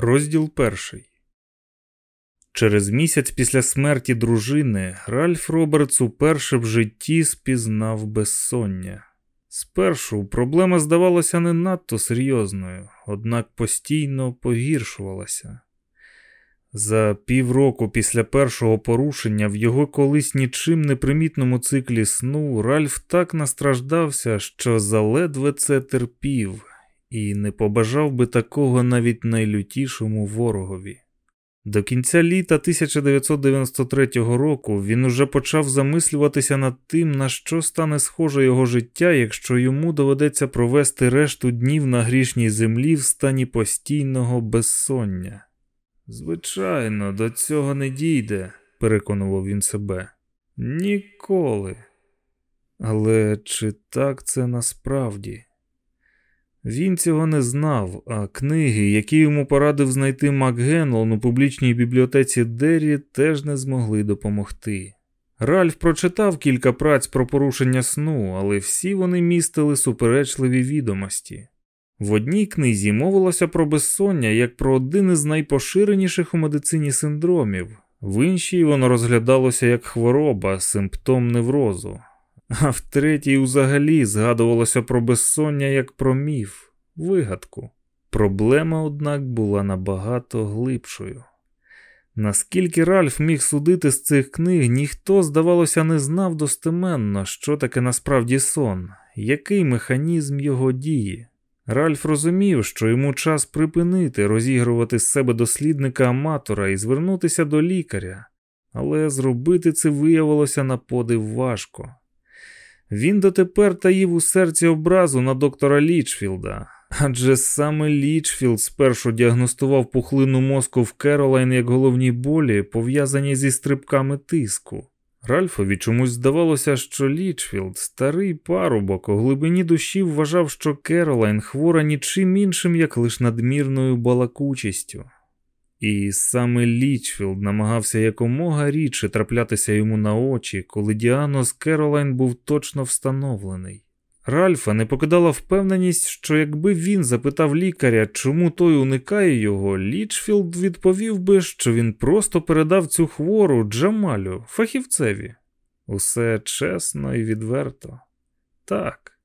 Розділ перший. Через місяць після смерті дружини Ральф Робертс уперше в житті спізнав безсоння. Спершу проблема здавалася не надто серйозною, однак постійно погіршувалася. За півроку після першого порушення в його колись нічим не примітному циклі сну Ральф так настраждався, що заледве це терпів, і не побажав би такого навіть найлютішому ворогові. До кінця літа 1993 року він уже почав замислюватися над тим, на що стане схоже його життя, якщо йому доведеться провести решту днів на грішній землі в стані постійного безсоння. Звичайно, до цього не дійде, переконував він себе. Ніколи. Але чи так це насправді? Він цього не знав, а книги, які йому порадив знайти Макгенлон у публічній бібліотеці Деррі, теж не змогли допомогти. Ральф прочитав кілька праць про порушення сну, але всі вони містили суперечливі відомості. В одній книзі мовилося про безсоння як про один із найпоширеніших у медицині синдромів, в іншій воно розглядалося як хвороба, симптом неврозу, а в третій взагалі згадувалося про безсоння як про міф, вигадку. Проблема, однак, була набагато глибшою. Наскільки Ральф міг судити з цих книг, ніхто, здавалося, не знав достеменно, що таке насправді сон, який механізм його дії. Ральф розумів, що йому час припинити розігрувати з себе дослідника аматора і звернутися до лікаря, але зробити це виявилося на подив важко. Він дотепер таїв у серці образу на доктора Лічфілда, адже саме Лічфілд спершу діагностував пухлину мозку в Керолайн як головні болі, пов'язані зі стрибками тиску. Ральфові чомусь здавалося, що Лічфілд, старий парубок, у глибині душі вважав, що Керолайн хвора нічим іншим, як лиш надмірною балакучістю. І саме Лічфілд намагався якомога рідше траплятися йому на очі, коли діагноз Керолайн був точно встановлений. Ральфа не покидала впевненість, що якби він запитав лікаря, чому той уникає його, Лічфілд відповів би, що він просто передав цю хвору Джамалю, фахівцеві. Усе чесно і відверто. Так.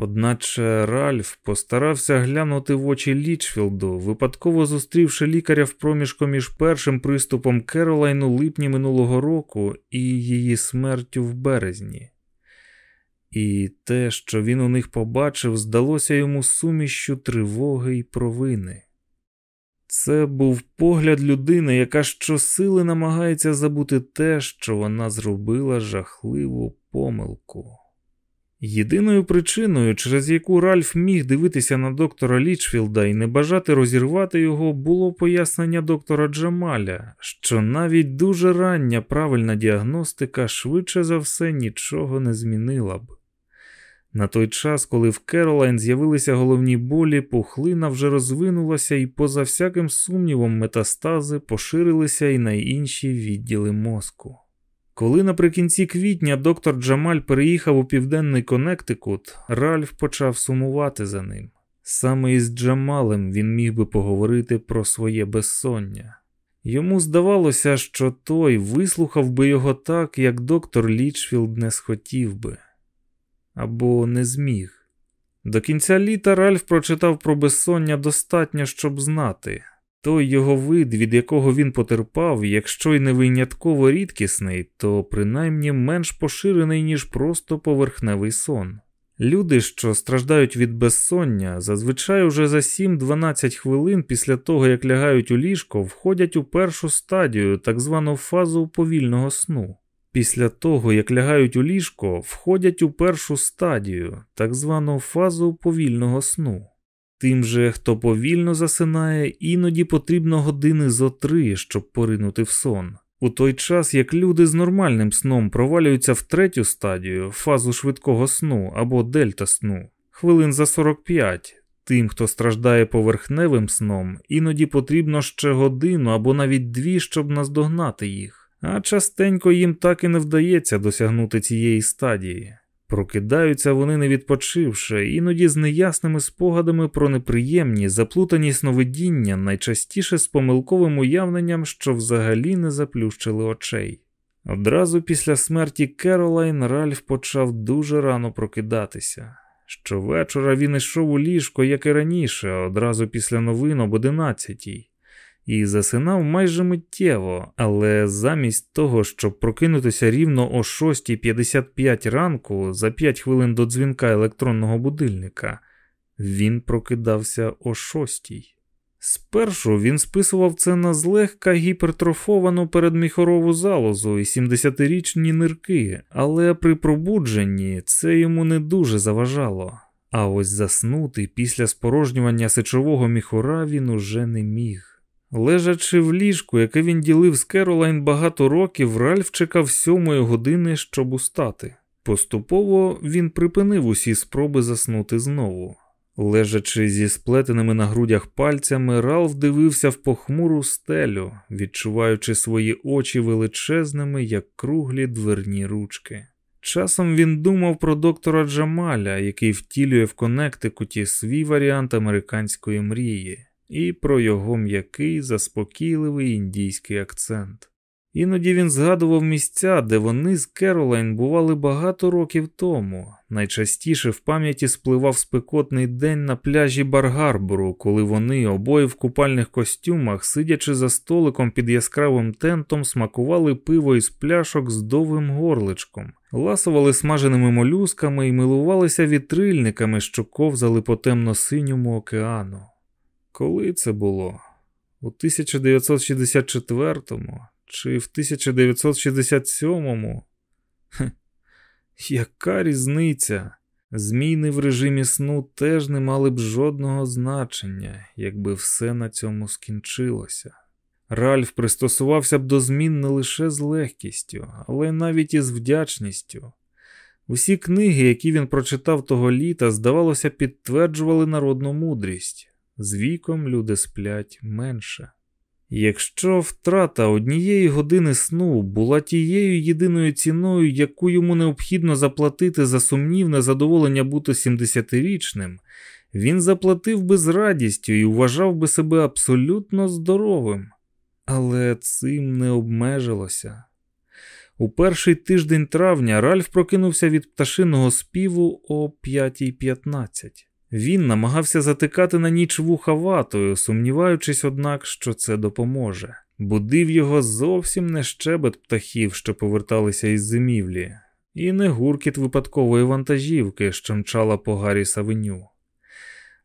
Одначе Ральф постарався глянути в очі Лічфілду, випадково зустрівши лікаря в проміжку між першим приступом Керолайн у липні минулого року і її смертю в березні. І те, що він у них побачив, здалося йому сумішчю тривоги й провини. Це був погляд людини, яка щосили намагається забути те, що вона зробила жахливу помилку. Єдиною причиною, через яку Ральф міг дивитися на доктора Лічфілда і не бажати розірвати його, було пояснення доктора Джамаля, що навіть дуже рання правильна діагностика швидше за все нічого не змінила б. На той час, коли в Керолайн з'явилися головні болі, пухлина вже розвинулася і, поза всяким сумнівом, метастази поширилися і на інші відділи мозку. Коли наприкінці квітня доктор Джамаль переїхав у південний Коннектикут, Ральф почав сумувати за ним. Саме із Джамалем він міг би поговорити про своє безсоння. Йому здавалося, що той вислухав би його так, як доктор Лічфілд не схотів би або не зміг. До кінця літа Ральф прочитав про безсоння достатньо, щоб знати. Той його вид, від якого він потерпав, якщо й не винятково рідкісний, то принаймні менш поширений, ніж просто поверхневий сон. Люди, що страждають від безсоння, зазвичай уже за 7-12 хвилин після того, як лягають у ліжко, входять у першу стадію, так звану фазу повільного сну. Після того, як лягають у ліжко, входять у першу стадію, так звану фазу повільного сну. Тим же, хто повільно засинає, іноді потрібно години зо три, щоб поринути в сон. У той час, як люди з нормальним сном провалюються в третю стадію, фазу швидкого сну або дельта сну, хвилин за 45. Тим, хто страждає поверхневим сном, іноді потрібно ще годину або навіть дві, щоб наздогнати їх а частенько їм так і не вдається досягнути цієї стадії. Прокидаються вони не відпочивши, іноді з неясними спогадами про неприємні, заплутані сновидіння, найчастіше з помилковим уявленням, що взагалі не заплющили очей. Одразу після смерті Керолайн Ральф почав дуже рано прокидатися. Щовечора він йшов у ліжко, як і раніше, одразу після новин об одинадцятій і засинав майже миттєво, але замість того, щоб прокинутися рівно о 6.55 ранку за 5 хвилин до дзвінка електронного будильника, він прокидався о 6. Спершу він списував це на злегка гіпертрофовану передміхорову залозу і 70-річні нирки, але при пробудженні це йому не дуже заважало. А ось заснути після спорожнювання сечового міхура він уже не міг. Лежачи в ліжку, яке він ділив з Керолайн багато років, Ральф чекав сьомої години, щоб устати. Поступово він припинив усі спроби заснути знову. Лежачи зі сплетеними на грудях пальцями, Ралф дивився в похмуру стелю, відчуваючи свої очі величезними, як круглі дверні ручки. Часом він думав про доктора Джамаля, який втілює в Коннектикуті свій варіант американської мрії і про його м'який, заспокійливий індійський акцент. Іноді він згадував місця, де вони з Керолайн бували багато років тому. Найчастіше в пам'яті спливав спекотний день на пляжі Баргарбору, коли вони, обоє в купальних костюмах, сидячи за столиком під яскравим тентом, смакували пиво із пляшок з довгим горличком, ласували смаженими молюсками і милувалися вітрильниками, що ковзали по темно-синьому океану. Коли це було? У 1964-му чи в 1967-му? Яка різниця? Зміни в режимі сну теж не мали б жодного значення, якби все на цьому скінчилося. Ральф пристосувався б до змін не лише з легкістю, але навіть із вдячністю. Усі книги, які він прочитав того літа, здавалося, підтверджували народну мудрість з віком люди сплять менше. Якщо втрата однієї години сну була тією єдиною ціною, яку йому необхідно заплатити за сумнівне задоволення бути 70-річним, він заплатив би з радістю і вважав би себе абсолютно здоровим. Але цим не обмежилося. У перший тиждень травня Ральф прокинувся від пташиного співу о 5.15. Він намагався затикати на ніч вуха ватою, сумніваючись, однак, що це допоможе. Будив його зовсім не щебет птахів, що поверталися із зимівлі, і не гуркіт випадкової вантажівки, що мчала по гарі савеню.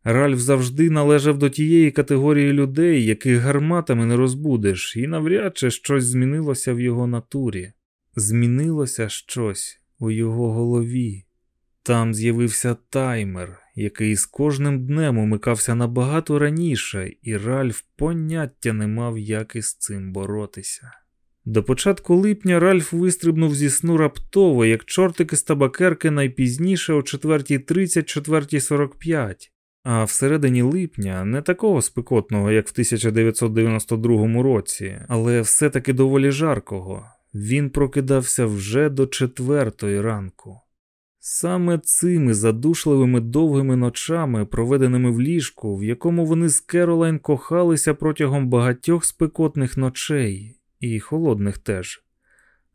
Ральф завжди належав до тієї категорії людей, яких гарматами не розбудеш, і навряд чи щось змінилося в його натурі. Змінилося щось у його голові. Там з'явився таймер, який з кожним днем умикався набагато раніше, і Ральф поняття не мав, як із цим боротися. До початку липня Ральф вистрибнув зі сну раптово, як чортики з табакерки найпізніше о 4.30-4.45, а всередині липня не такого спекотного, як в 1992 році, але все-таки доволі жаркого. Він прокидався вже до четвертої ранку. Саме цими задушливими довгими ночами, проведеними в ліжку, в якому вони з Керолайн кохалися протягом багатьох спекотних ночей, і холодних теж,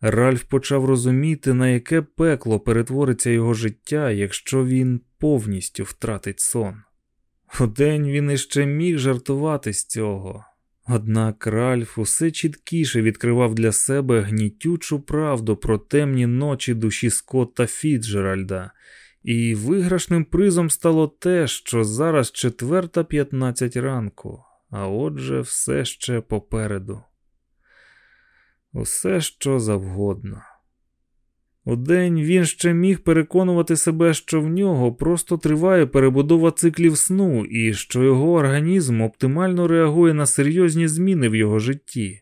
Ральф почав розуміти, на яке пекло перетвориться його життя, якщо він повністю втратить сон. Удень він іще міг жартувати з цього, Однак Ральф усе чіткіше відкривав для себе гнітючу правду про темні ночі душі Скотта Фіджеральда, і виграшним призом стало те, що зараз четверта п'ятнадцять ранку, а отже, все ще попереду. Усе що завгодно. Удень він ще міг переконувати себе, що в нього просто триває перебудова циклів сну і що його організм оптимально реагує на серйозні зміни в його житті,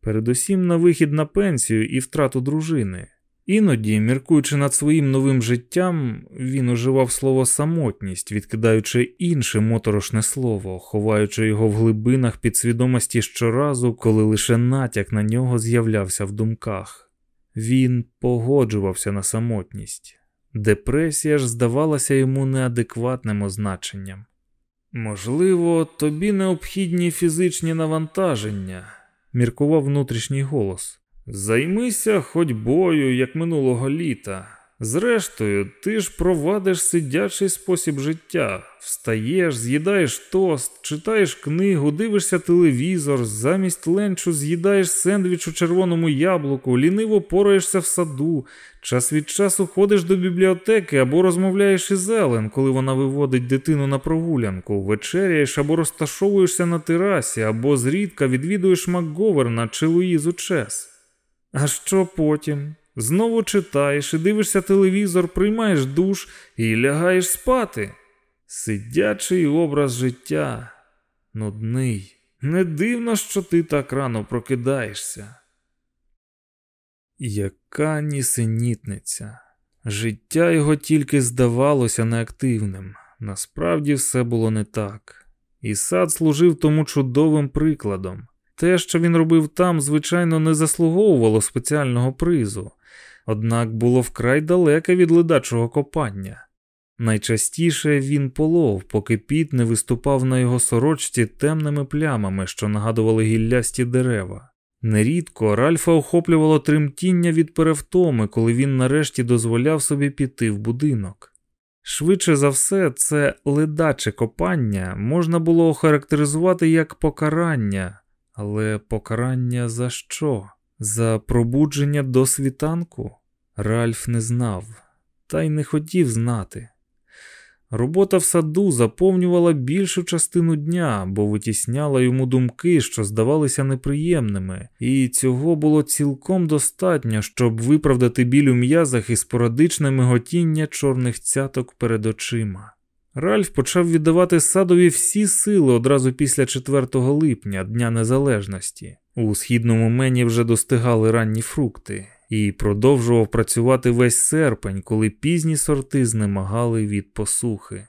передусім на вихід на пенсію і втрату дружини. Іноді, міркуючи над своїм новим життям, він уживав слово самотність, відкидаючи інше моторошне слово, ховаючи його в глибинах підсвідомості щоразу, коли лише натяк на нього з'являвся в думках. Він погоджувався на самотність. Депресія ж здавалася йому неадекватним означенням. Можливо, тобі необхідні фізичні навантаження, міркував внутрішній голос. Займися ходьбою, як минулого літа. Зрештою, ти ж провадиш сидячий спосіб життя, встаєш, з'їдаєш тост, читаєш книгу, дивишся телевізор, замість ленчу з'їдаєш сендвіч у червоному яблуку, ліниво пораєшся в саду, час від часу ходиш до бібліотеки або розмовляєш із Елен, коли вона виводить дитину на прогулянку, вечеряєш або розташовуєшся на терасі, або зрідка відвідуєш Макговерна чи Луїзу Чес. А що потім? Знову читаєш і дивишся телевізор, приймаєш душ і лягаєш спати. Сидячий образ життя, нудний. Не дивно, що ти так рано прокидаєшся. Яка нісенітниця. Життя його тільки здавалося неактивним. Насправді все було не так. І сад служив тому чудовим прикладом. Те, що він робив там, звичайно, не заслуговувало спеціального призу однак було вкрай далеке від ледачого копання. Найчастіше він полов, поки піт не виступав на його сорочці темними плямами, що нагадували гіллясті дерева. Нерідко Ральфа охоплювало тремтіння від перевтоми, коли він нарешті дозволяв собі піти в будинок. Швидше за все, це ледаче копання можна було охарактеризувати як покарання, але покарання за що? За пробудження до світанку Ральф не знав, та й не хотів знати. Робота в саду заповнювала більшу частину дня, бо витісняла йому думки, що здавалися неприємними, і цього було цілком достатньо, щоб виправдати біль у м'язах і спорадичне миготіння чорних цяток перед очима. Ральф почав віддавати садові всі сили одразу після 4 липня, Дня Незалежності. У східному мені вже достигали ранні фрукти, і продовжував працювати весь серпень, коли пізні сорти знемагали від посухи.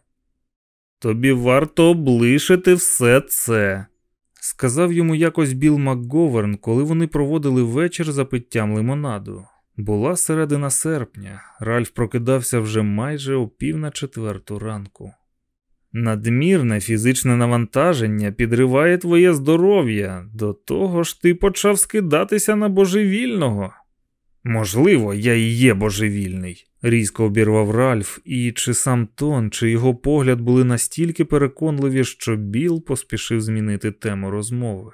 Тобі варто облишити все це, сказав йому якось Біл МакГоверн, коли вони проводили вечір за питтям лимонаду. Була середина серпня, Ральф прокидався вже майже о пів на четверту ранку. Надмірне фізичне навантаження підриває твоє здоров'я, до того ж ти почав скидатися на божевільного. Можливо, я і є божевільний, різко обірвав Ральф, і чи сам тон, чи його погляд були настільки переконливі, що Біл поспішив змінити тему розмови.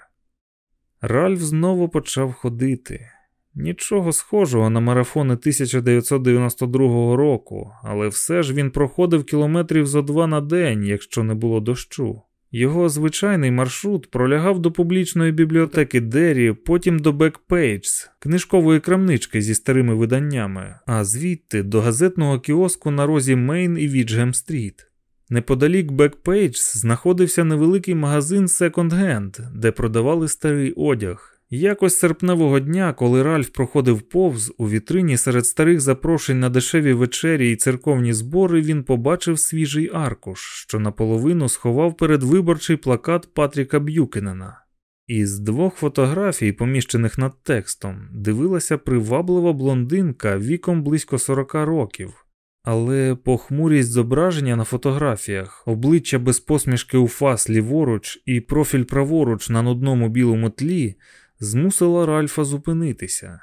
Ральф знову почав ходити. Нічого схожого на марафони 1992 року, але все ж він проходив кілометрів зо два на день, якщо не було дощу. Його звичайний маршрут пролягав до публічної бібліотеки Дері, потім до Бекпейджс, книжкової крамнички зі старими виданнями, а звідти до газетного кіоску на розі Мейн і Віджгем Стріт. Неподалік Бекпейджс знаходився невеликий магазин Hand, де продавали старий одяг. Якось серпневого дня, коли Ральф проходив повз, у вітрині серед старих запрошень на дешеві вечері і церковні збори він побачив свіжий аркуш, що наполовину сховав передвиборчий плакат Патріка Б'юкенена. Із двох фотографій, поміщених над текстом, дивилася приваблива блондинка віком близько 40 років. Але похмурість зображення на фотографіях, обличчя без посмішки у фас ліворуч і профіль праворуч на нудному білому тлі змусила Ральфа зупинитися.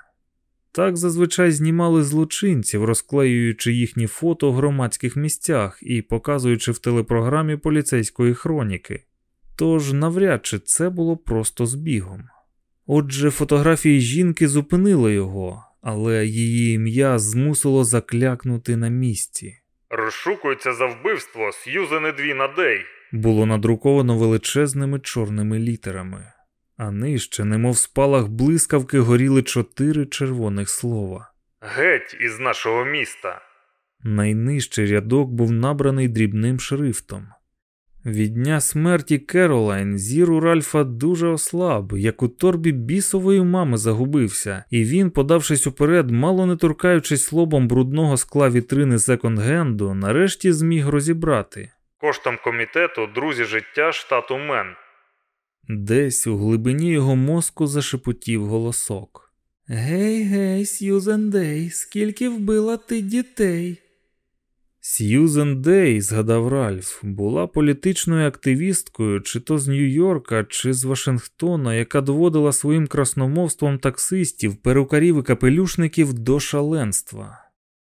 Так зазвичай знімали злочинців, розклеюючи їхні фото в громадських місцях і показуючи в телепрограмі поліцейської хроніки. Тож навряд чи це було просто збігом. Отже, фотографії жінки зупинили його, але її ім'я змусило заклякнути на місці. Розшукується за вбивство Сьюзен Едвіна Дей. Було надруковано величезними чорними літерами а нижче, немов спалах блискавки, горіли чотири червоних слова. Геть із нашого міста. Найнижчий рядок був набраний дрібним шрифтом. Від дня смерті Керолайн зір у Ральфа дуже ослаб, як у торбі бісової мами загубився, і він, подавшись уперед, мало не торкаючись лобом брудного скла вітрини секонд-генду, нарешті зміг розібрати. Коштом комітету друзі життя штату Мен. Десь у глибині його мозку зашепотів голосок. Гей, гей, Сьюзен Дей, скільки вбила ти дітей? Сьюзен Дей, згадав Ральф, була політичною активісткою чи то з Нью-Йорка, чи з Вашингтона, яка доводила своїм красномовством таксистів, перукарів і капелюшників до шаленства.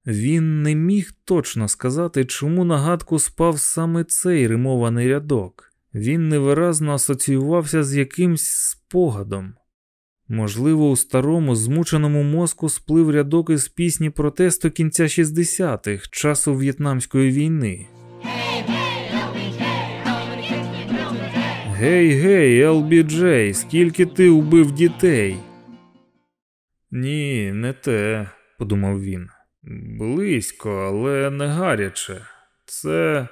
Він не міг точно сказати, чому на гадку спав саме цей римований рядок. Він невиразно асоціювався з якимсь спогадом. Можливо, у старому змученому мозку сплив рядок із пісні протесту кінця 60-х, часу В'єтнамської війни. Гей, гей, LBJ, скільки ти убив дітей? Ні, не те, подумав він. Близько, але не гаряче. Це.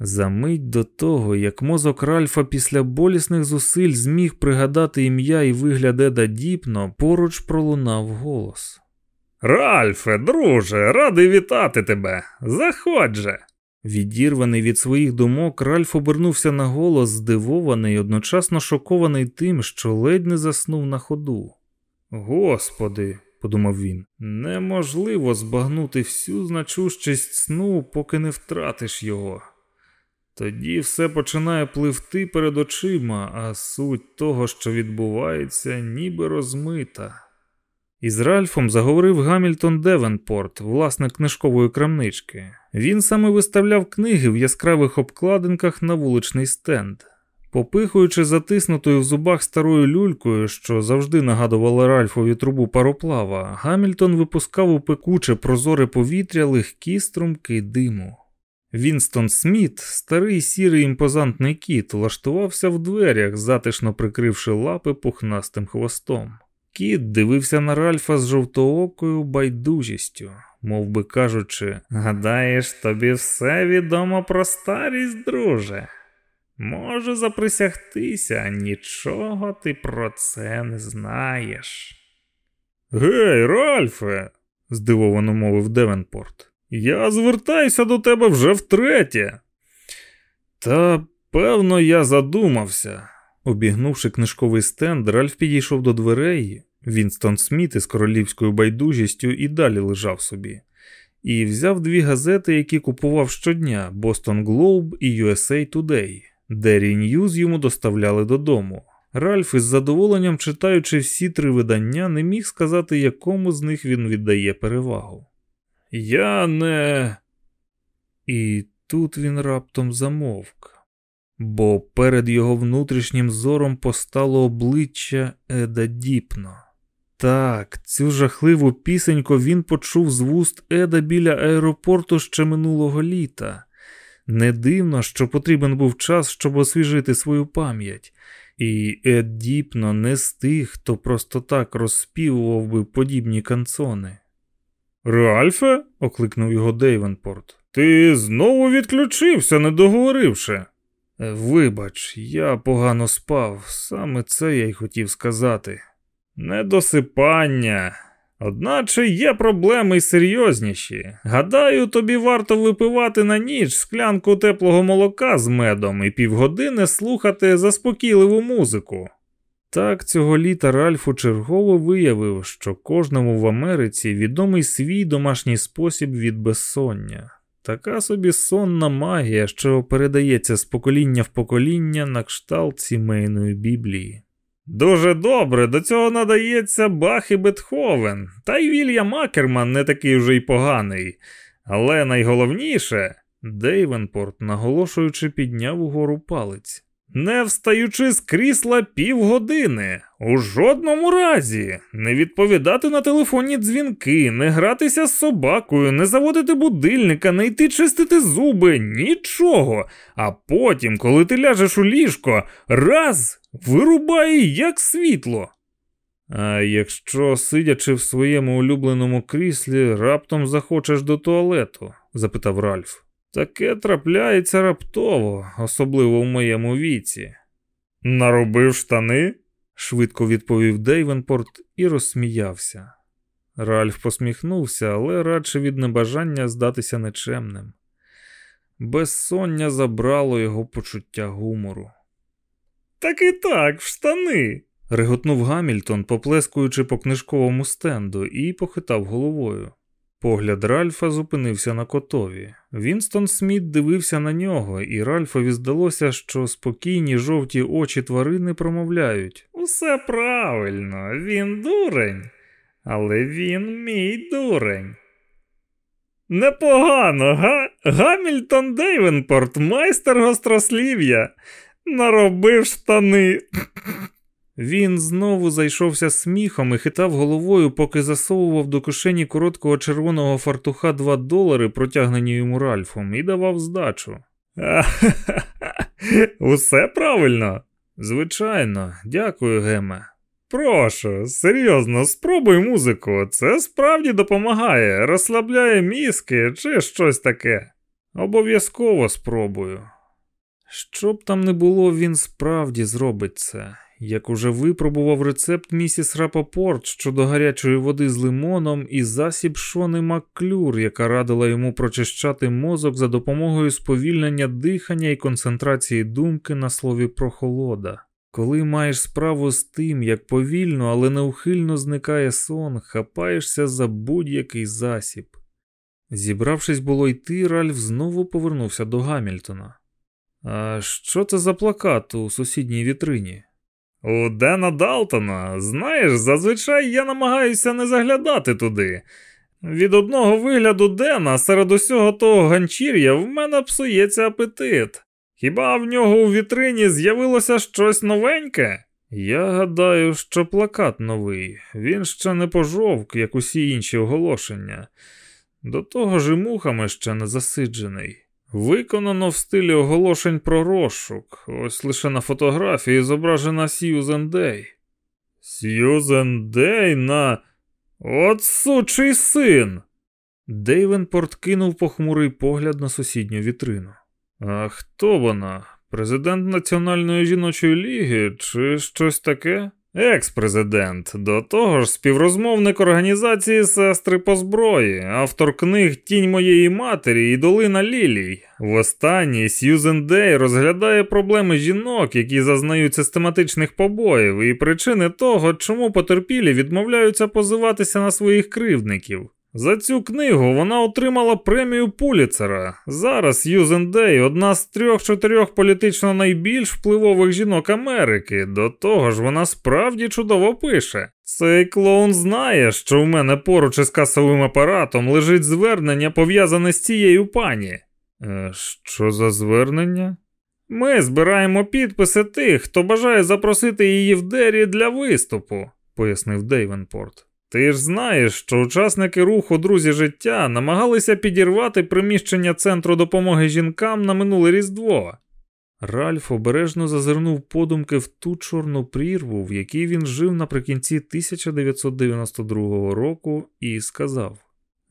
За мить до того, як мозок Ральфа після болісних зусиль зміг пригадати ім'я і вигляд Еда Діпно, поруч пролунав голос. Ральфе, друже, радий вітати тебе. Заходь же!» Відірваний від своїх думок, Ральф обернувся на голос, здивований одночасно шокований тим, що ледь не заснув на ходу. Господи, подумав він, неможливо збагнути всю значущість сну, поки не втратиш його. Тоді все починає пливти перед очима, а суть того, що відбувається, ніби розмита. Із Ральфом заговорив Гамільтон Девенпорт, власник книжкової крамнички. Він саме виставляв книги в яскравих обкладинках на вуличний стенд. Попихуючи затиснутою в зубах старою люлькою, що завжди нагадувала Ральфові трубу пароплава, Гамільтон випускав у пекуче прозоре повітря легкі струмки диму. Вінстон Сміт, старий сірий імпозантний кіт, влаштувався в дверях, затишно прикривши лапи пухнастим хвостом. Кіт дивився на Ральфа з жовтоокою байдужістю, мов би кажучи, гадаєш, тобі все відомо про старість, друже. Можу заприсягтися, нічого ти про це не знаєш. Гей, Ральфе, здивовано мовив Девенпорт. Я звертаюся до тебе вже втретє. Та, певно, я задумався. Обігнувши книжковий стенд, Ральф підійшов до дверей. Вінстон Сміт із королівською байдужістю і далі лежав собі, і взяв дві газети, які купував щодня: Boston Globe і USA Today. Дері Ньюз йому доставляли додому. Ральф із задоволенням читаючи всі три видання, не міг сказати, якому з них він віддає перевагу. Я не. І тут він раптом замовк, бо перед його внутрішнім зором постало обличчя Еда Діпно. Так, цю жахливу пісеньку він почув з вуст Еда біля аеропорту ще минулого літа. Не дивно, що потрібен був час, щоб освіжити свою пам'ять, і Ед Діпно не з тих, хто просто так розспівував би подібні канцони. Ральфе? окликнув його Дейвенпорт. Ти знову відключився, не договоривши. «Е, вибач, я погано спав, саме це я й хотів сказати. Недосипання. Одначе є проблеми й серйозніші. Гадаю, тобі варто випивати на ніч склянку теплого молока з медом і півгодини слухати заспокійливу музику. Так цього літа Ральф учергово виявив, що кожному в Америці відомий свій домашній спосіб від безсоння. Така собі сонна магія, що передається з покоління в покоління на кшталт сімейної біблії. Дуже добре, до цього надається Бах і Бетховен, та й Вільям Акерман не такий вже й поганий. Але найголовніше, Дейвенпорт, наголошуючи, підняв угору палець. Не встаючи з крісла півгодини, у жодному разі, не відповідати на телефонні дзвінки, не гратися з собакою, не заводити будильника, не йти чистити зуби, нічого. А потім, коли ти ляжеш у ліжко, раз вирубає як світло. А якщо, сидячи в своєму улюбленому кріслі, раптом захочеш до туалету? запитав Ральф. Таке трапляється раптово, особливо в моєму віці. Наробив штани? швидко відповів Дейвенпорт і розсміявся. Ральф посміхнувся, але радше від небажання здатися нечемним. Безсоння забрало його почуття гумору. Так і так, в штани. реготнув Гамільтон, поплескуючи по книжковому стенду, і похитав головою. Погляд Ральфа зупинився на котові. Вінстон Сміт дивився на нього, і Ральфові здалося, що спокійні жовті очі тварини промовляють Усе правильно, він дурень, але він мій дурень. Непогано, га? Гамільтон Дейвенпорт, майстер гострослів'я, наробив штани. Він знову зайшовся сміхом і хитав головою, поки засовував до кишені короткого червоного фартуха два долари, протягнені йому Ральфом, і давав здачу. Усе правильно? Звичайно, дякую, Геме. Прошу, серйозно, спробуй музику. Це справді допомагає, розслабляє мізки чи щось таке. Обов'язково спробую. Що б там не було, він справді зробить це. Як уже випробував рецепт місіс Рапопорт щодо гарячої води з лимоном і засіб Шони Макклюр, яка радила йому прочищати мозок за допомогою сповільнення дихання і концентрації думки на слові прохолода. Коли маєш справу з тим, як повільно, але неухильно зникає сон, хапаєшся за будь-який засіб. Зібравшись було йти, Ральф знову повернувся до Гамільтона. А що це за плакат у сусідній вітрині? У Дена Далтона, знаєш, зазвичай я намагаюся не заглядати туди. Від одного вигляду Дена серед усього того ганчір'я в мене псується апетит. Хіба в нього у вітрині з'явилося щось новеньке? Я гадаю, що плакат новий, він ще не пожовк, як усі інші оголошення. До того ж і мухами ще не засиджений. Виконано в стилі оголошень про розшук. Ось лише на фотографії зображена Сьюзен Дей. Сьюзен Дей на. От сучий син. Дейвенпорт кинув похмурий погляд на сусідню вітрину. А хто вона? Президент Національної жіночої ліги чи щось таке? Екс-президент, до того ж, співрозмовник організації Сестри по зброї, автор книг Тінь моєї матері і Долина Лілій. Востаннє Сьюзен Дей розглядає проблеми жінок, які зазнають систематичних побоїв, і причини того, чому потерпілі відмовляються позиватися на своїх кривдників. За цю книгу вона отримала премію Пуліцера. Зараз Юзен Дей одна з трьох-чотирьох політично найбільш впливових жінок Америки. До того ж, вона справді чудово пише. Цей клоун знає, що в мене поруч із касовим апаратом лежить звернення, пов'язане з цією пані. Е, Що за звернення? Ми збираємо підписи тих, хто бажає запросити її в Дері для виступу, пояснив Дейвенпорт. Ти ж знаєш, що учасники руху Друзі життя намагалися підірвати приміщення центру допомоги жінкам на минуле Різдво. Ральф обережно зазирнув подумки в ту чорну прірву, в якій він жив наприкінці 1992 року, і сказав: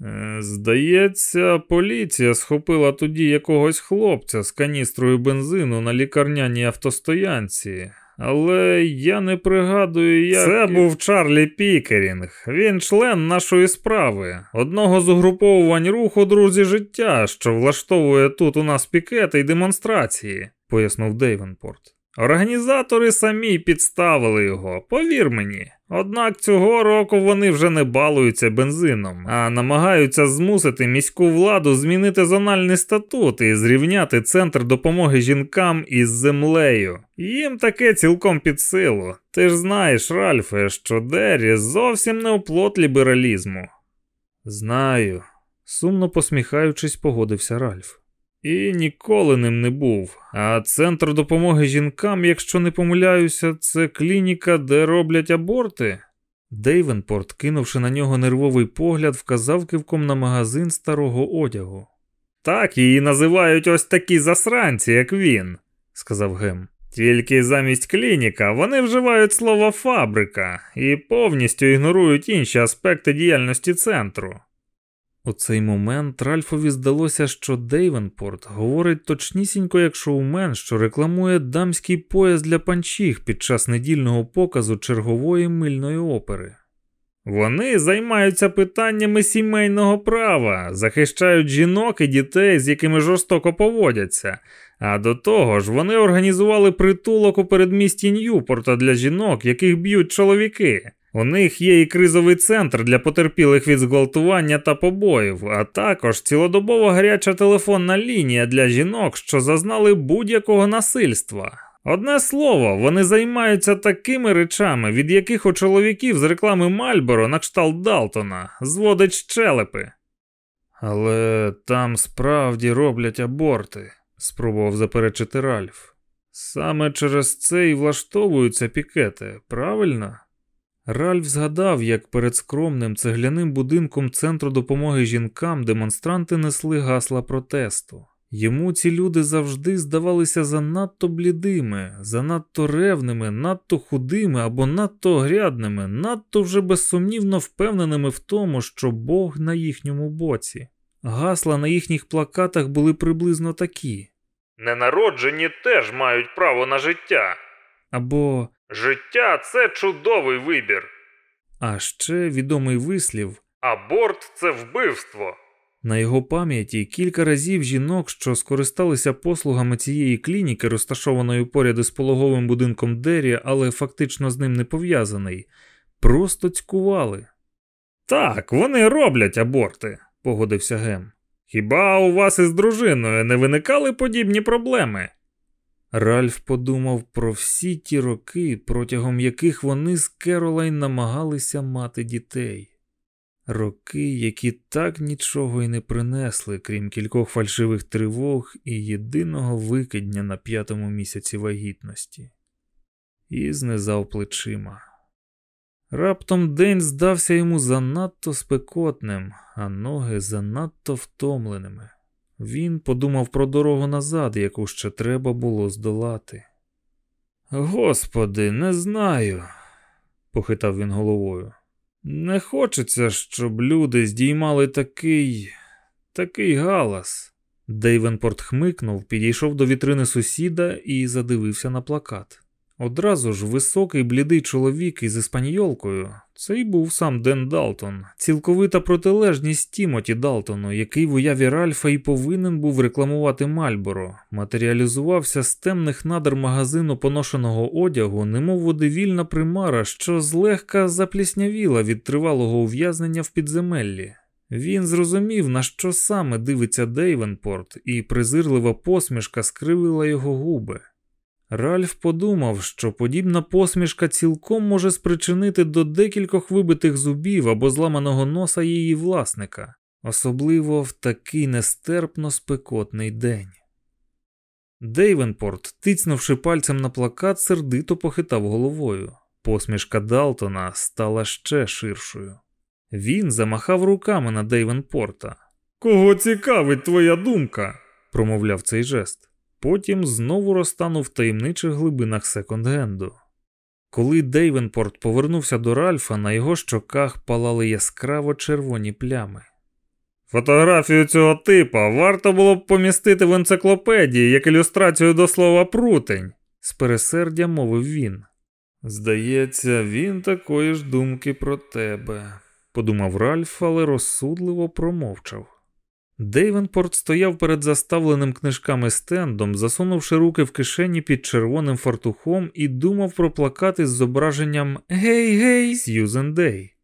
«Е, Здається, поліція схопила тоді якогось хлопця з каністрою бензину на лікарняній автостоянці. Але я не пригадую, як. Це був Чарлі Пікерінг. Він член нашої справи, одного з угруповувань руху друзі життя, що влаштовує тут у нас пікети й демонстрації, пояснив Дейвенпорт. Організатори самі підставили його, повір мені. Однак цього року вони вже не балуються бензином, а намагаються змусити міську владу змінити зональний статут і зрівняти центр допомоги жінкам із землею. Їм таке цілком під силу. Ти ж знаєш, Ральфе, що Деррі зовсім не оплот лібералізму. Знаю, сумно посміхаючись, погодився Ральф. І ніколи ним не був. А центр допомоги жінкам, якщо не помиляюся, це клініка, де роблять аборти. Дейвенпорт, кинувши на нього нервовий погляд, вказав кивком на магазин старого одягу. Так її називають ось такі засранці, як він, сказав Гем. Тільки замість клініка вони вживають слово фабрика і повністю ігнорують інші аспекти діяльності центру. У цей момент Ральфові здалося, що Дейвенпорт говорить точнісінько як шоумен, що рекламує дамський пояс для панчіх під час недільного показу чергової мильної опери. Вони займаються питаннями сімейного права, захищають жінок і дітей, з якими жорстоко поводяться. А до того ж, вони організували притулок у передмісті Ньюпорта для жінок, яких б'ють чоловіки. У них є і кризовий центр для потерпілих від зґвалтування та побоїв, а також цілодобово гаряча телефонна лінія для жінок, що зазнали будь-якого насильства. Одне слово, вони займаються такими речами, від яких у чоловіків з реклами Мальборо на кшталт Далтона зводить щелепи. Але там справді роблять аборти, спробував заперечити Ральф. Саме через це і влаштовуються пікети, правильно? Ральф згадав, як перед скромним цегляним будинком центру допомоги жінкам демонстранти несли гасла протесту. Йому ці люди завжди здавалися занадто блідими, занадто ревними, надто худими або надто грядними, надто вже безсумнівно впевненими в тому, що Бог на їхньому боці. Гасла на їхніх плакатах були приблизно такі. Ненароджені теж мають право на життя. Або Життя це чудовий вибір. а ще відомий вислів. Аборт це вбивство. На його пам'яті кілька разів жінок, що скористалися послугами цієї клініки, розташованої поряд із пологовим будинком Дері, але фактично з ним не пов'язаний, просто цькували. Так, вони роблять аборти, погодився Гем. Хіба у вас із дружиною не виникали подібні проблеми? Ральф подумав про всі ті роки, протягом яких вони з Керолайн намагалися мати дітей. Роки, які так нічого й не принесли, крім кількох фальшивих тривог і єдиного викидня на п'ятому місяці вагітності, і знизав плечима. Раптом день здався йому занадто спекотним, а ноги занадто втомленими. Він подумав про дорогу назад, яку ще треба було здолати. Господи, не знаю, похитав він головою. Не хочеться, щоб люди здіймали такий. такий галас. Дейвенпорт хмикнув, підійшов до вітрини сусіда і задивився на плакат. Одразу ж високий блідий чоловік із іспаньолкою, це й був сам Ден Далтон, цілковита протилежність Тімоті Далтону, який в уяві Ральфа і повинен був рекламувати Мальборо, матеріалізувався з темних надр магазину поношеного одягу, немов водивільна примара, що злегка запліснявіла від тривалого ув'язнення в підземеллі. Він зрозумів, на що саме дивиться Дейвенпорт, і презирлива посмішка скривила його губи. Ральф подумав, що подібна посмішка цілком може спричинити до декількох вибитих зубів або зламаного носа її власника, особливо в такий нестерпно спекотний день. Дейвенпорт, тицнувши пальцем на плакат, сердито похитав головою. Посмішка Далтона стала ще ширшою. Він замахав руками на Дейвенпорта. Кого цікавить твоя думка? промовляв цей жест. Потім знову розтанув в таємничих глибинах секонд-генду. Коли Дейвенпорт повернувся до Ральфа, на його щоках палали яскраво червоні плями. Фотографію цього типа варто було б помістити в енциклопедії як ілюстрацію до слова прутень, з пересердя мовив він. Здається, він такої ж думки про тебе, подумав Ральф, але розсудливо промовчав. Дейвенпорт стояв перед заставленим книжками стендом, засунувши руки в кишені під червоним фартухом і думав про плакати з зображенням Гей, гей, Сьюзен Дей.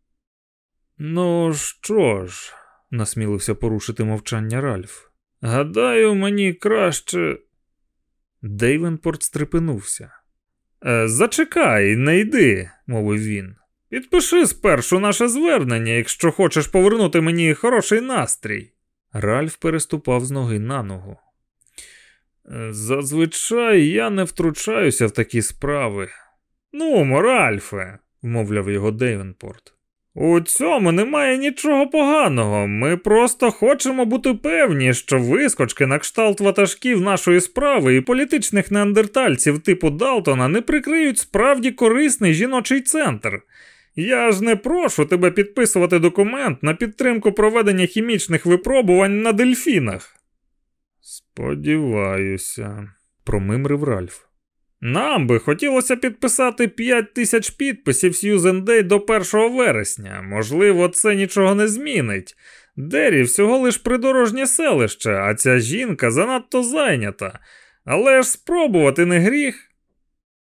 Ну що ж, насмілився порушити мовчання Ральф. Гадаю, мені краще. Дейвенпорт стрепенувся. «Е, Зачекай, не йди, мовив він. Підпиши спершу наше звернення, якщо хочеш повернути мені хороший настрій. Ральф переступав з ноги на ногу. Зазвичай я не втручаюся в такі справи. Ну, Ральфе, вмовляв його Дейвенпорт. У цьому немає нічого поганого. Ми просто хочемо бути певні, що вискочки на кшталт ватажків нашої справи і політичних неандертальців типу Далтона не прикриють справді корисний жіночий центр. Я ж не прошу тебе підписувати документ на підтримку проведення хімічних випробувань на дельфінах. Сподіваюся, промимрив Ральф. Нам би хотілося підписати 5 тисяч підписів Сьюзен Дей до 1 вересня. Можливо, це нічого не змінить. Дері всього лиш придорожнє селище, а ця жінка занадто зайнята. Але ж спробувати не гріх.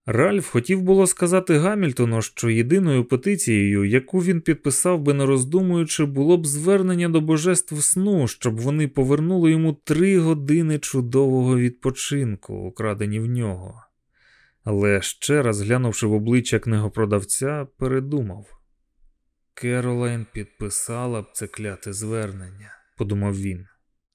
Ральф хотів було сказати Гамільтону, що єдиною петицією, яку він підписав би не роздумуючи, було б звернення до божеств сну, щоб вони повернули йому три години чудового відпочинку, украдені в нього. Але ще раз глянувши в обличчя книгопродавця, передумав. Керолайн підписала б це кляте звернення, подумав він.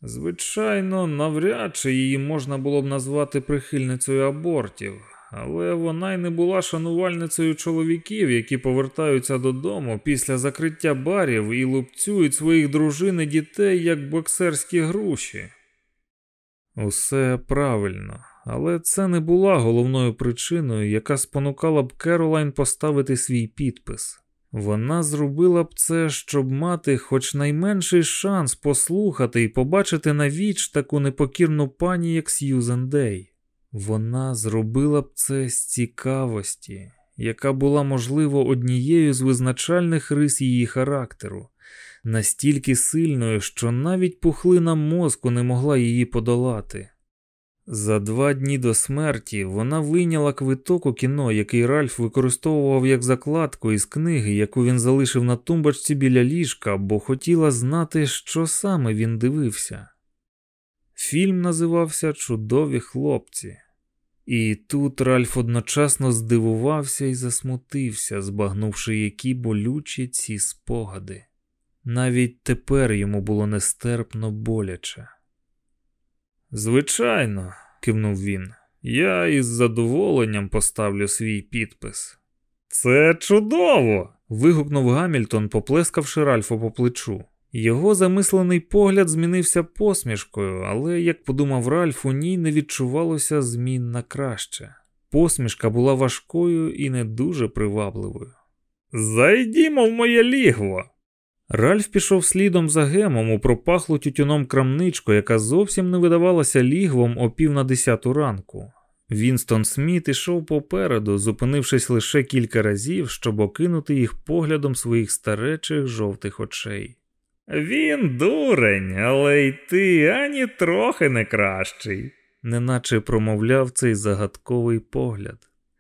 Звичайно, навряд чи її можна було б назвати прихильницею абортів але вона й не була шанувальницею чоловіків, які повертаються додому після закриття барів і лупцюють своїх дружин і дітей як боксерські груші. Усе правильно, але це не була головною причиною, яка спонукала б Керолайн поставити свій підпис. Вона зробила б це, щоб мати хоч найменший шанс послухати і побачити навіч таку непокірну пані, як Сьюзен Дей. Вона зробила б це з цікавості, яка була, можливо, однією з визначальних рис її характеру, настільки сильною, що навіть пухлина мозку не могла її подолати. За два дні до смерті вона вийняла квиток у кіно, який Ральф використовував як закладку із книги, яку він залишив на тумбочці біля ліжка, бо хотіла знати, що саме він дивився. Фільм називався Чудові хлопці. І тут Ральф одночасно здивувався і засмутився, збагнувши, які болючі ці спогади. Навіть тепер йому було нестерпно боляче. Звичайно, кивнув він, я із задоволенням поставлю свій підпис. Це чудово! вигукнув Гамільтон, поплескавши Ральфа по плечу. Його замислений погляд змінився посмішкою, але, як подумав Ральф, у ній не відчувалося змін на краще. Посмішка була важкою і не дуже привабливою. Зайдімо в моє лігво. Ральф пішов слідом за гемом у пропахлу тютюном крамничку, яка зовсім не видавалася лігвом о пів на десяту ранку. Вінстон Сміт ішов попереду, зупинившись лише кілька разів, щоб окинути їх поглядом своїх старечих жовтих очей. Він дурень, але й ти ані трохи не кращий, неначе промовляв цей загадковий погляд.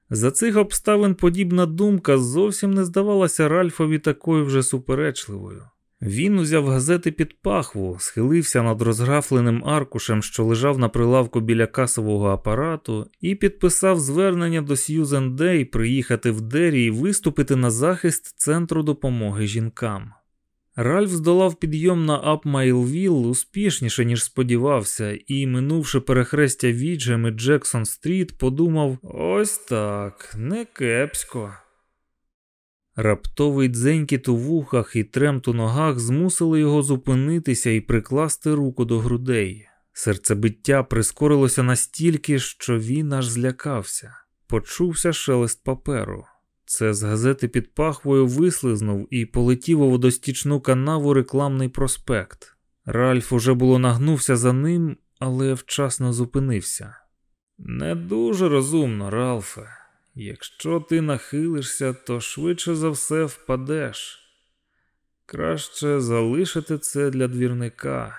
За цих обставин подібна думка зовсім не здавалася Ральфові такою вже суперечливою. Він узяв газети під пахву, схилився над розграфленим аркушем, що лежав на прилавку біля касового апарату, і підписав звернення до Сьюзен Дей приїхати в Дері і виступити на захист центру допомоги жінкам. Ральф здолав підйом на Апмайлвілл успішніше, ніж сподівався, і, минувши перехрестя Віджем і Джексон Стріт, подумав: ось так, не кепсько. Раптовий дзенькіт у вухах і тремт у ногах змусили його зупинитися і прикласти руку до грудей. Серцебиття прискорилося настільки, що він аж злякався. Почувся шелест паперу. Це з газети під пахвою вислизнув і полетів у водостічну канаву рекламний проспект. Ральф уже було нагнувся за ним, але вчасно зупинився. Не дуже розумно, Ралфе. Якщо ти нахилишся, то швидше за все впадеш. Краще залишити це для двірника.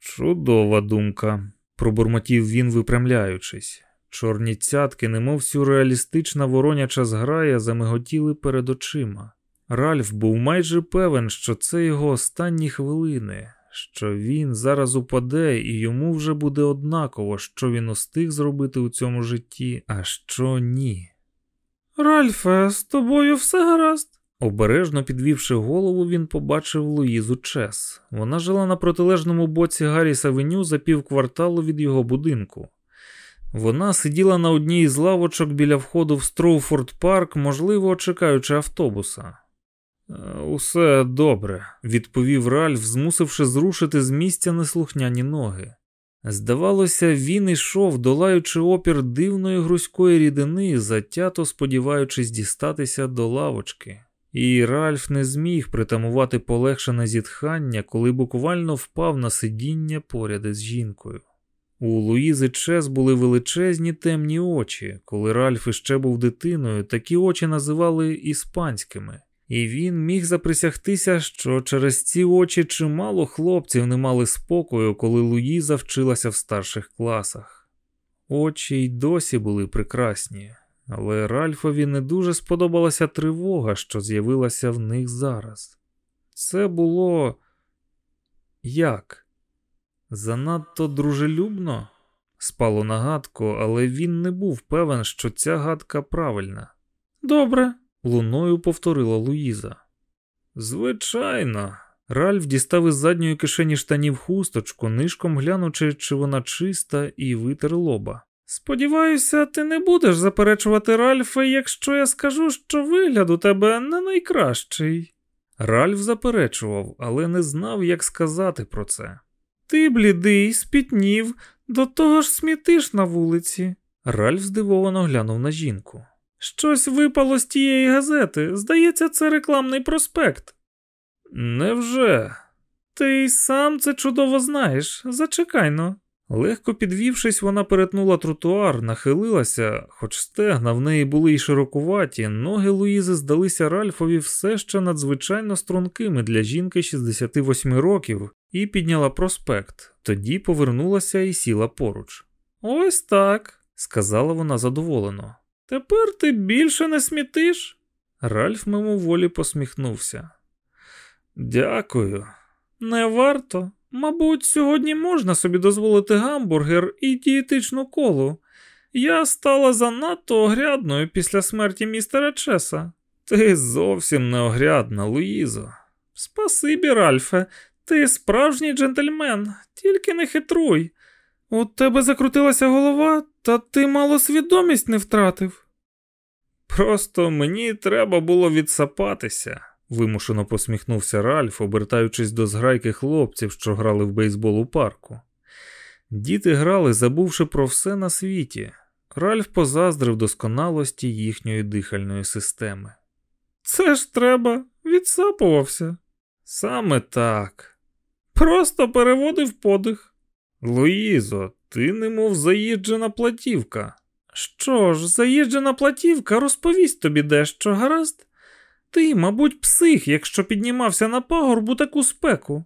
Чудова думка, пробурмотів він, випрямляючись. Чорні цятки, немов сюрреалістична вороняча зграя, замиготіли перед очима. Ральф був майже певен, що це його останні хвилини, що він зараз упаде, і йому вже буде однаково, що він устиг зробити у цьому житті, а що ні. Ральфе, з тобою все гаразд. Обережно підвівши голову, він побачив Луїзу Чес. Вона жила на протилежному боці Гарріс Авеню за півкварталу від його будинку. Вона сиділа на одній із лавочок біля входу в Строуфорд Парк, можливо, чекаючи автобуса. «Е, усе добре, відповів Ральф, змусивши зрушити з місця неслухняні ноги. Здавалося, він ішов, долаючи опір дивної грузької рідини, затято сподіваючись дістатися до лавочки. І Ральф не зміг притамувати полегшене зітхання, коли буквально впав на сидіння поряд із жінкою. У Луїзи Чес були величезні темні очі. Коли Ральф іще був дитиною, такі очі називали іспанськими, і він міг заприсягтися, що через ці очі чимало хлопців не мали спокою, коли Луїза вчилася в старших класах. Очі й досі були прекрасні, але Ральфові не дуже сподобалася тривога, що з'явилася в них зараз. Це було як? Занадто дружелюбно? Спало на гадку, але він не був певен, що ця гадка правильна. Добре, луною повторила Луїза. Звичайно, Ральф дістав із задньої кишені штанів хусточку, нишком глянучи, чи вона чиста, і витер лоба. Сподіваюся, ти не будеш заперечувати Ральфа, якщо я скажу, що вигляд у тебе не найкращий. Ральф заперечував, але не знав, як сказати про це. Ти блідий, спітнів, до того ж смітиш на вулиці. Ральф здивовано глянув на жінку. Щось випало з тієї газети. Здається, це рекламний проспект. Невже? Ти й сам це чудово знаєш. Зачекай но. Легко підвівшись, вона перетнула тротуар, нахилилася, хоч стегна в неї були й широкуваті, ноги Луїзи здалися Ральфові все ще надзвичайно стрункими для жінки 68 років, і підняла проспект, тоді повернулася і сіла поруч. Ось так, сказала вона задоволено. Тепер ти більше не смітиш? Ральф мимоволі посміхнувся. Дякую. Не варто. Мабуть, сьогодні можна собі дозволити гамбургер і дієтичну колу. Я стала занадто огрядною після смерті містера Чеса. Ти зовсім не огрядна, Луїзо. Спасибі, Ральфе, ти справжній джентльмен, тільки не хитруй. У тебе закрутилася голова, та ти мало свідомість не втратив. Просто мені треба було відсапатися вимушено посміхнувся Ральф, обертаючись до зграйки хлопців, що грали в бейсбол у парку. Діти грали, забувши про все на світі. Ральф позаздрив досконалості їхньої дихальної системи. Це ж треба, відсапувався. Саме так. Просто переводив подих. Луїзо, ти немов заїжджена платівка. Що ж, заїжджена платівка розповість тобі дещо, гаразд? Ти, мабуть, псих, якщо піднімався на пагорбу таку спеку.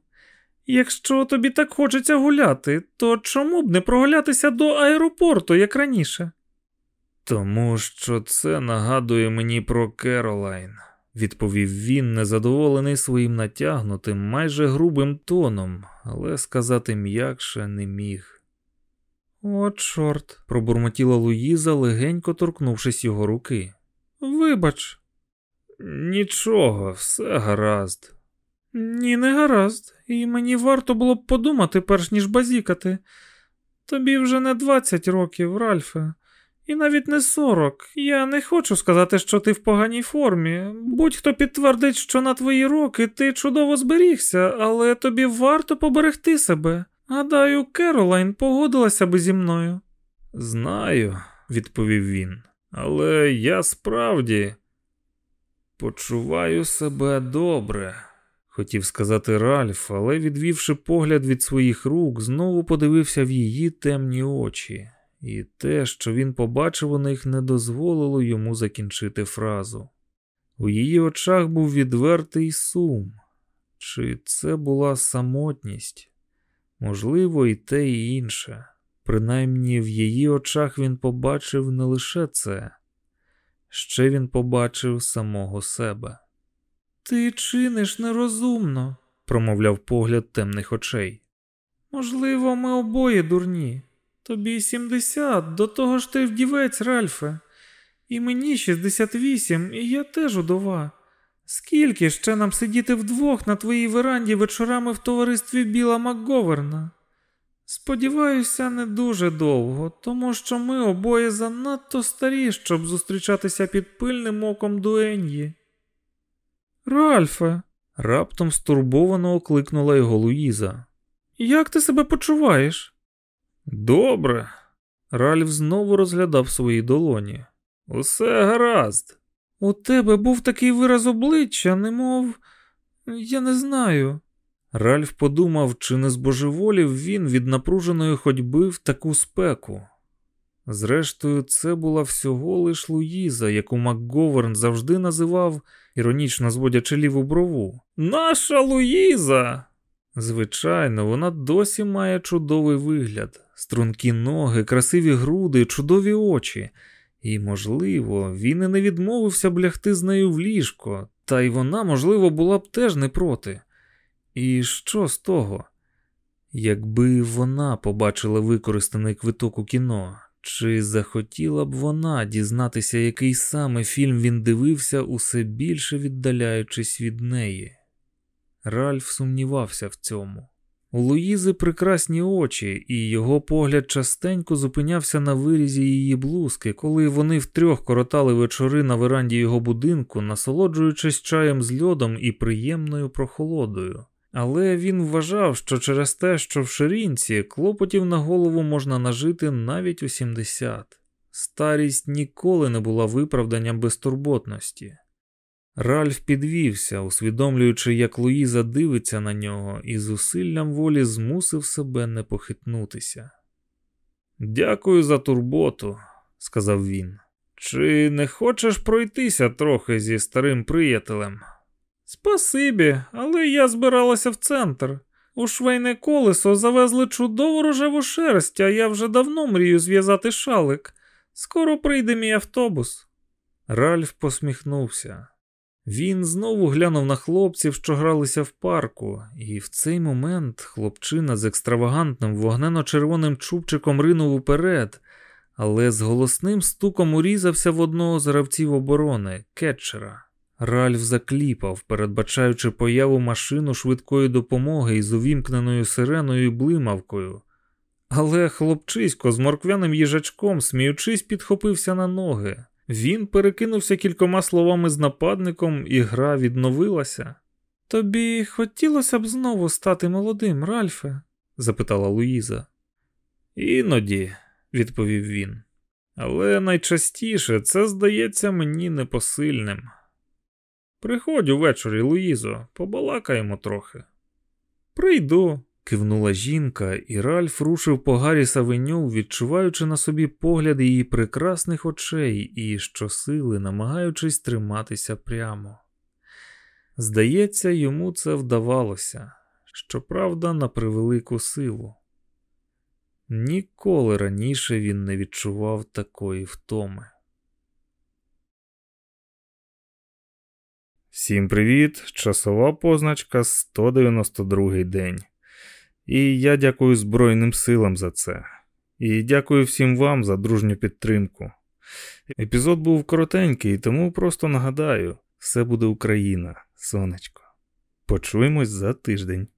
Якщо тобі так хочеться гуляти, то чому б не прогулятися до аеропорту, як раніше? Тому що це нагадує мені про Керолайн, відповів він, незадоволений своїм натягнутим, майже грубим тоном, але сказати м'якше не міг. О, чорт, пробурмотіла Луїза, легенько торкнувшись його руки. Вибач. Нічого, все гаразд. Ні, не гаразд, і мені варто було б подумати, перш ніж базікати. Тобі вже не 20 років, Ральфе, і навіть не 40. Я не хочу сказати, що ти в поганій формі. Будь-хто підтвердить, що на твої роки ти чудово зберігся, але тобі варто поберегти себе. Гадаю, Керолайн погодилася би зі мною. Знаю, відповів він, але я справді. Почуваю себе добре, хотів сказати Ральф, але, відвівши погляд від своїх рук, знову подивився в її темні очі, і те, що він побачив у них, не дозволило йому закінчити фразу. У її очах був відвертий сум. Чи це була самотність? Можливо, і те, і інше. Принаймні в її очах він побачив не лише це. Ще він побачив самого себе. Ти чиниш нерозумно, промовляв погляд темних очей. Можливо, ми обоє дурні. Тобі сімдесят, до того ж ти вдівець, Ральфе, і мені шістдесят вісім, і я теж удова. Скільки ще нам сидіти вдвох на твоїй веранді вечорами в товаристві Біла Макговерна? Сподіваюся, не дуже довго, тому що ми обоє занадто старі, щоб зустрічатися під пильним оком дуеньї. Ральфе, раптом стурбовано окликнула його Луїза. Як ти себе почуваєш? Добре. Ральф знову розглядав свої долоні. Усе гаразд. У тебе був такий вираз обличчя, немов я не знаю. Ральф подумав, чи не збожеволів він від напруженої ходьби в таку спеку. Зрештою, це була всього лиш Луїза, яку МакГоверн завжди називав, іронічно зводячи ліву брову. Наша Луїза! Звичайно, вона досі має чудовий вигляд, стрункі ноги, красиві груди, чудові очі. І, можливо, він і не відмовився б лягти з нею в ліжко, та й вона, можливо, була б теж не проти. І що з того? Якби вона побачила використаний квиток у кіно, чи захотіла б вона дізнатися, який саме фільм він дивився, усе більше віддаляючись від неї? Ральф сумнівався в цьому. У Луїзи прекрасні очі, і його погляд частенько зупинявся на вирізі її блузки, коли вони втрьох коротали вечори на веранді його будинку, насолоджуючись чаєм з льодом і приємною прохолодою. Але він вважав, що через те, що в ширинці клопотів на голову можна нажити навіть у 70. Старість ніколи не була виправданням безтурботності. Ральф підвівся, усвідомлюючи, як Луїза дивиться на нього, і зусиллям волі змусив себе не похитнутися. Дякую за турботу, сказав він. Чи не хочеш пройтися трохи зі старим приятелем? Спасибі, але я збиралася в центр. У швейне колесо завезли чудову рожеву шерсть, а я вже давно мрію зв'язати шалик. Скоро прийде мій автобус. Ральф посміхнувся. Він знову глянув на хлопців, що гралися в парку, і в цей момент хлопчина з екстравагантним вогнено-червоним чубчиком ринув уперед, але з голосним стуком урізався в одного з гравців оборони кетчера. Ральф закліпав, передбачаючи появу машину швидкої допомоги із увімкненою сиреною і блимавкою. Але хлопчисько з морквяним їжачком, сміючись, підхопився на ноги. Він перекинувся кількома словами з нападником, і гра відновилася. Тобі хотілося б знову стати молодим, Ральфе? запитала Луїза. Іноді, відповів він. Але найчастіше це здається мені непосильним. Приходь увечері, Луїзо, побалакаємо трохи. Прийду, кивнула жінка, і Ральф рушив по Гаррі Савеню, відчуваючи на собі погляд її прекрасних очей і щосили намагаючись триматися прямо. Здається, йому це вдавалося, щоправда, на превелику силу. Ніколи раніше він не відчував такої втоми. Всім привіт! Часова позначка 192 день. І я дякую Збройним силам за це. І дякую всім вам за дружню підтримку. Епізод був коротенький, тому просто нагадаю: все буде Україна, сонечко. Почуємось за тиждень.